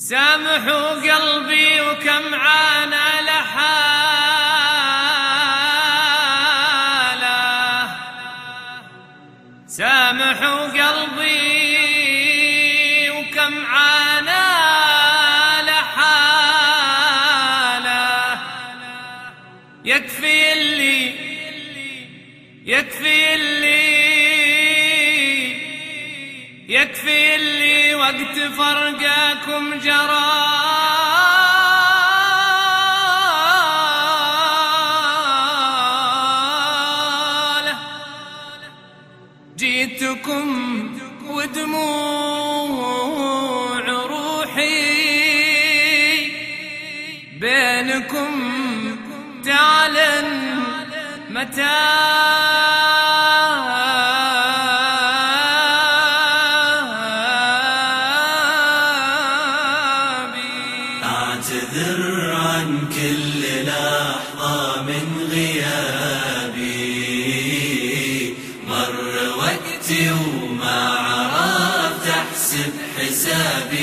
سامحوا قلبي وكم عانى لحاله. سامحوا قلبي وكم عانى لحاله. يكفي اللي يكفي اللي يكفي اللي وقت فرقكم جرى جيتكم ودموع روحي بينكم تعلن متى أعتذر عن كل لحظة من غيابي. مر وقتي وما عرفت أحسب حسابي.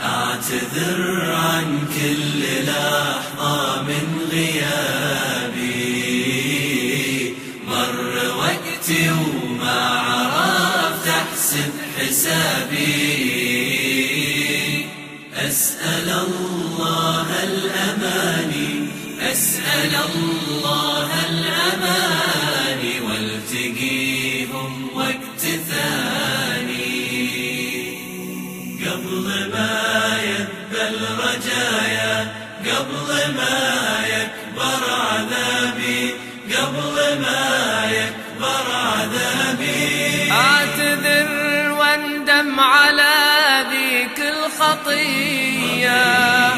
أعتذر عن كل لحظة من غيابي. مر وقتي وما عرفت أحسب حسابي. أسأل الله الأماني أسأل الله الأماني والتقيهم وقت ثاني. قبل ما يذبى الرجايا قبل ما يكبر عذابي قبل ما الخطية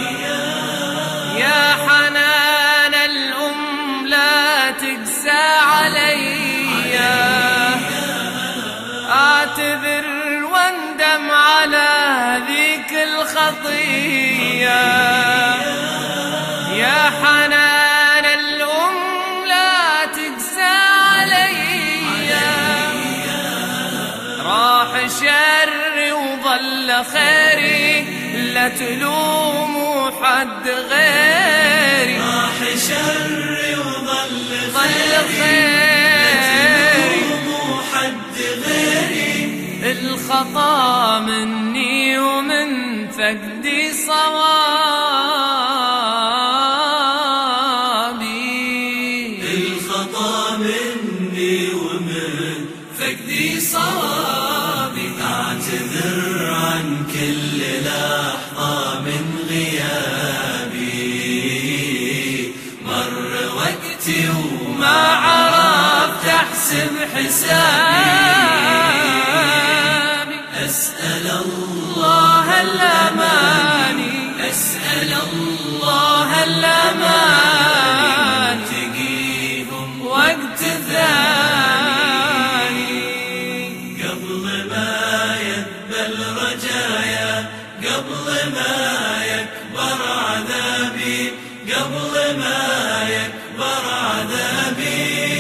يا حنان الأم لا تقسى علي. أعتذر واندم على ذيك الخطية. يا حنان شري وظل خيري. لا تلوموا حد غيري. راح شري وظل ظل خيري مو حد غيري. الخطا مني ومن فقدي صوابي. الخطا مني ومن فقدي صوابي. أعتذر عن كل احسب حسابي أسأل الله الأماني. أسأل الله الأماني.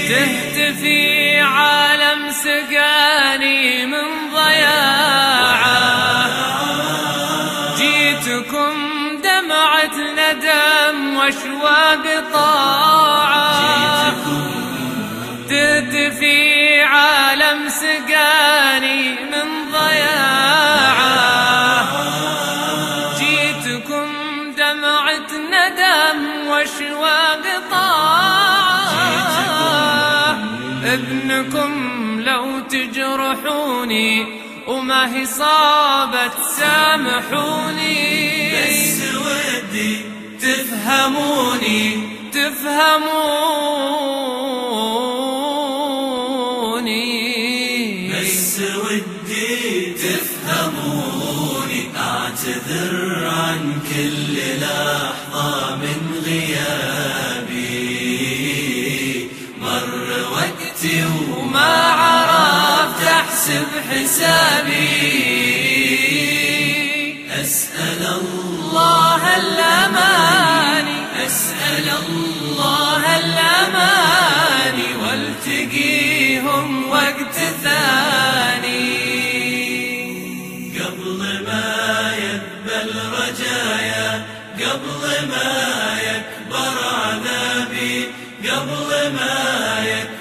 عذابي تهت في عالم سقاني من ضياعه جيتكم دمعة ندم واشواق طاعة تهت في عالم سقاني من ضياعه جيتكم دمعة ندم واشواق طاعة ابنكم لو تجرحوني وما هي صابت سامحوني. بس ودي تفهموني. تفهموني. بس ودي تفهموني. أعتذر عن كل لحظة من حاسب حسابي. أسأل الله الأمان أسأل الله الأمان والتقيهم وقت ثاني. قبل ما يذبل رجايا قبل ما يكبر عذابي قبل ما يكبر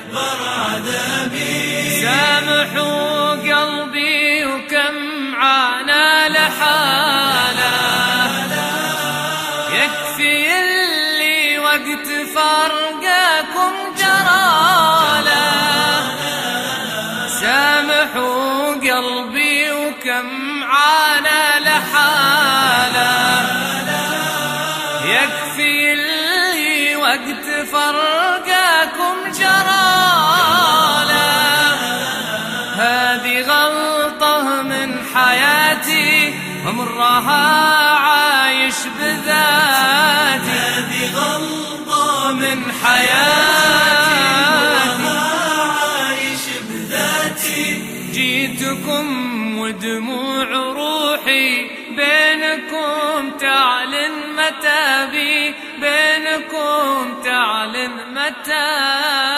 وقت فرقكم جراله هذه غلطة من حياتي ومرها عايش بذاتي. هذه غلطة من حياتي عايش بذاتي. جيتكم ودموع روحي بينكم تعلن متابي بينكم تعلن متابي